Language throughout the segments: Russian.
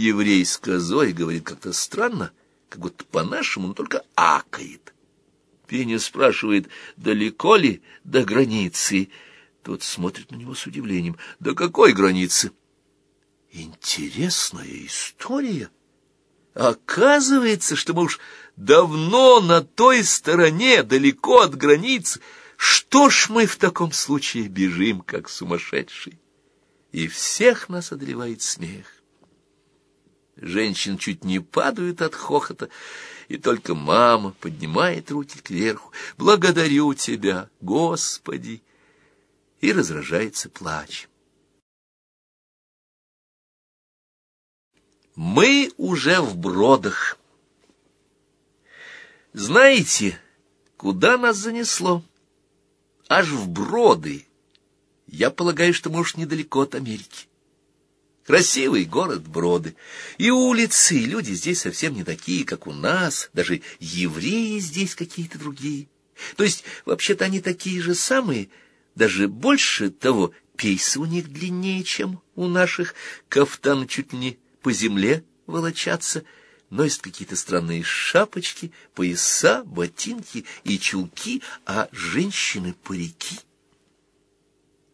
еврей с козой говорит как-то странно, как будто по-нашему, но только акает. Пеня спрашивает, далеко ли до границы? Тот смотрит на него с удивлением. До какой границы? Интересная история. Оказывается, что мы уж давно на той стороне, далеко от границы. Что ж мы в таком случае бежим, как сумасшедшие? И всех нас одолевает смех. Женщин чуть не падают от хохота, и только мама поднимает руки кверху. «Благодарю тебя, Господи!» И разражается плач. Мы уже в бродах. Знаете, куда нас занесло? Аж в броды. Я полагаю, что мы уж недалеко от Америки. Красивый город Броды. И улицы, и люди здесь совсем не такие, как у нас. Даже евреи здесь какие-то другие. То есть, вообще-то они такие же самые, даже больше того, пейсы у них длиннее, чем у наших, кафтаны чуть не по земле волочатся, носят какие-то странные шапочки, пояса, ботинки и чулки, а женщины — парики.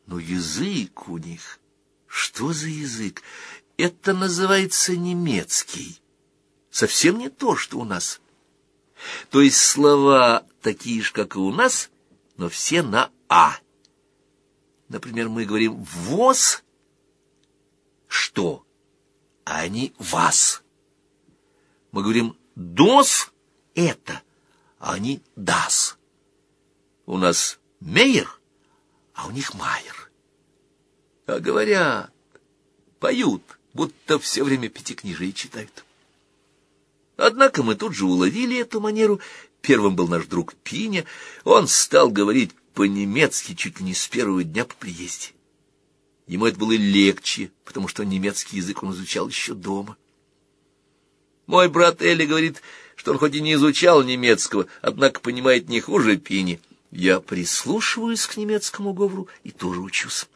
Но язык у них что за язык? Это называется немецкий. Совсем не то, что у нас. То есть слова такие же, как и у нас, но все на «а». Например, мы говорим «воз» — что, а они «вас». Мы говорим «дос» — это, а они «дас». У нас «мейер», а у них «майер» а говорят, поют, будто все время пятикнижие читают. Однако мы тут же уловили эту манеру. Первым был наш друг Пиня. Он стал говорить по-немецки чуть ли не с первого дня по приезде. Ему это было легче, потому что немецкий язык он изучал еще дома. Мой брат Элли говорит, что он хоть и не изучал немецкого, однако понимает не хуже Пини. Я прислушиваюсь к немецкому говору и тоже учусь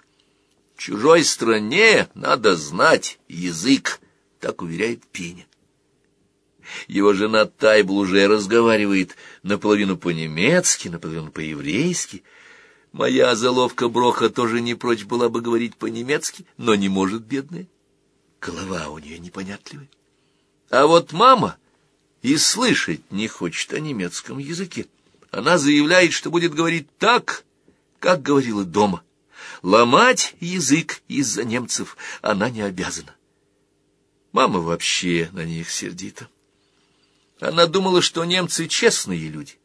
чужой стране надо знать язык, так уверяет Пеня. Его жена Тайбл уже разговаривает наполовину по-немецки, наполовину по-еврейски. Моя заловка Броха тоже не прочь была бы говорить по-немецки, но не может, бедная. Голова у нее непонятливая. А вот мама и слышать не хочет о немецком языке. Она заявляет, что будет говорить так, как говорила дома. Ломать язык из-за немцев она не обязана. Мама вообще на них сердита. Она думала, что немцы честные люди.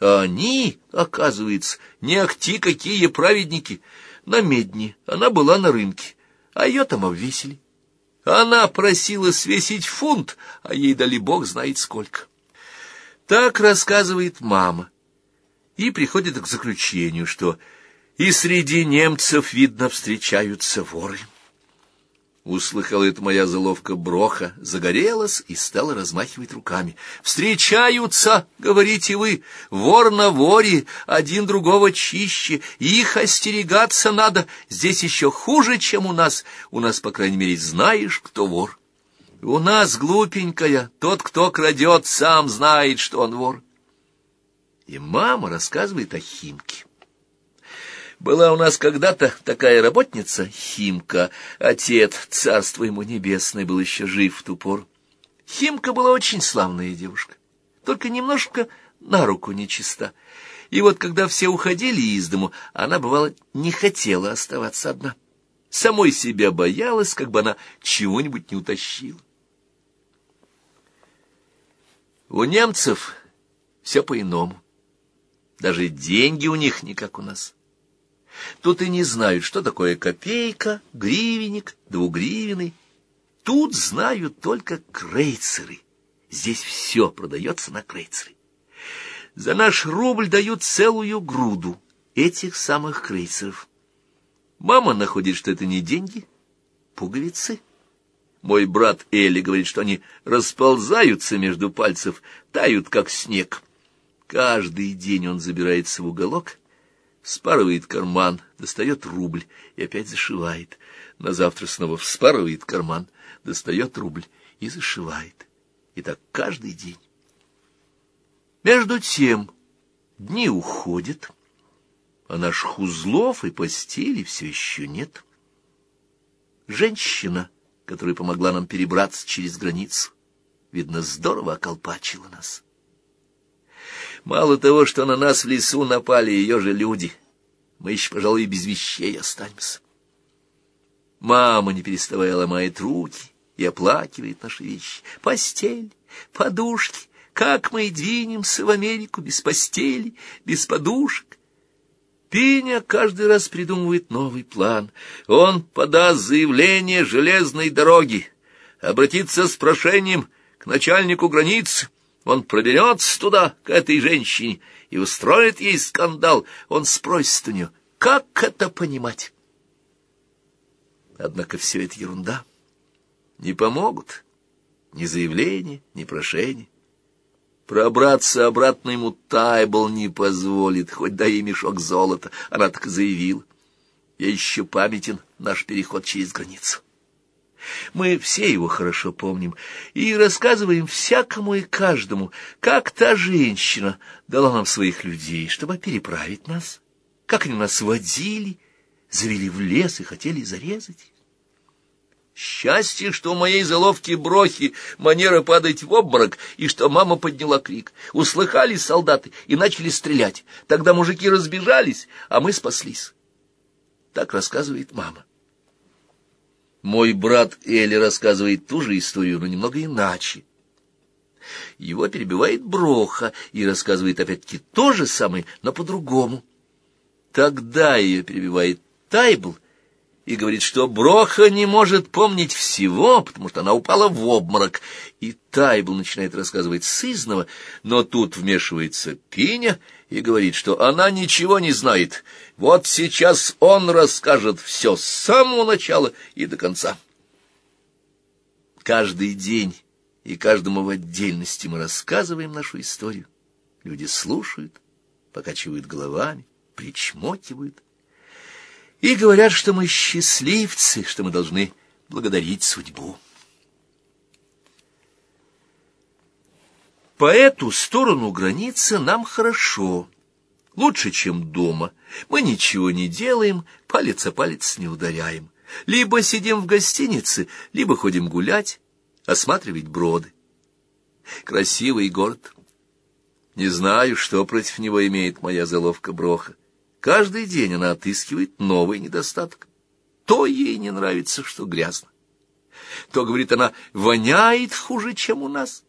А они, оказывается, не акти какие праведники. На медне она была на рынке, а ее там обвесили. Она просила свесить фунт, а ей дали бог знает сколько. Так рассказывает мама и приходит к заключению, что и среди немцев, видно, встречаются воры. Услыхала это моя заловка Броха, загорелась и стала размахивать руками. «Встречаются, — говорите вы, — вор на воре, один другого чище, их остерегаться надо, здесь еще хуже, чем у нас, у нас, по крайней мере, знаешь, кто вор. У нас, глупенькая, тот, кто крадет, сам знает, что он вор». И мама рассказывает о Химке. Была у нас когда-то такая работница, Химка. Отец, царство ему небесное, был еще жив в ту пору. Химка была очень славная девушка, только немножко на руку нечиста. И вот когда все уходили из дому, она, бывало, не хотела оставаться одна. Самой себя боялась, как бы она чего-нибудь не утащила. У немцев все по-иному. Даже деньги у них не как у нас. Тут и не знают, что такое копейка, гривенник, двугривенный. Тут знают только крейцеры. Здесь все продается на крейцеры. За наш рубль дают целую груду этих самых крейцеров. Мама находит, что это не деньги, пуговицы. Мой брат Элли говорит, что они расползаются между пальцев, тают, как снег. Каждый день он забирается в уголок — Спарывает карман, достает рубль и опять зашивает. На завтра снова вспарывает карман, достает рубль и зашивает. И так каждый день. Между тем дни уходят, а наших узлов и постели все еще нет. Женщина, которая помогла нам перебраться через границу, видно, здорово околпачила нас. Мало того, что на нас в лесу напали ее же люди, мы еще, пожалуй, без вещей останемся. Мама, не переставая, ломает руки и оплакивает наши вещи. Постель, подушки, как мы двинемся в Америку без постели, без подушек. Пеня каждый раз придумывает новый план. Он подаст заявление железной дороги, обратится с прошением к начальнику границы, он проберется туда, к этой женщине, и устроит ей скандал. Он спросит у нее, как это понимать? Однако все это ерунда. Не помогут ни заявления, ни прошения. Пробраться обратно ему Тайбл не позволит, хоть дай ей мешок золота, она так и заявила. Я еще памятен наш переход через границу. Мы все его хорошо помним и рассказываем всякому и каждому, как та женщина дала нам своих людей, чтобы переправить нас, как они нас водили, завели в лес и хотели зарезать. Счастье, что у моей заловки брохи манера падать в обморок, и что мама подняла крик. Услыхали солдаты и начали стрелять. Тогда мужики разбежались, а мы спаслись. Так рассказывает мама. Мой брат Эли рассказывает ту же историю, но немного иначе. Его перебивает Броха и рассказывает опять-таки то же самое, но по-другому. Тогда ее перебивает Тайбл и говорит, что Броха не может помнить всего, потому что она упала в обморок. И Тайбл начинает рассказывать сызново, но тут вмешивается Пиня и говорит, что она ничего не знает. Вот сейчас он расскажет все с самого начала и до конца. Каждый день и каждому в отдельности мы рассказываем нашу историю. Люди слушают, покачивают головами, причмокивают и говорят, что мы счастливцы, что мы должны благодарить судьбу. По эту сторону границы нам хорошо, лучше, чем дома. Мы ничего не делаем, палец о палец не ударяем. Либо сидим в гостинице, либо ходим гулять, осматривать броды. Красивый город. Не знаю, что против него имеет моя заловка Броха. Каждый день она отыскивает новый недостаток. То ей не нравится, что грязно. То, говорит она, воняет хуже, чем у нас.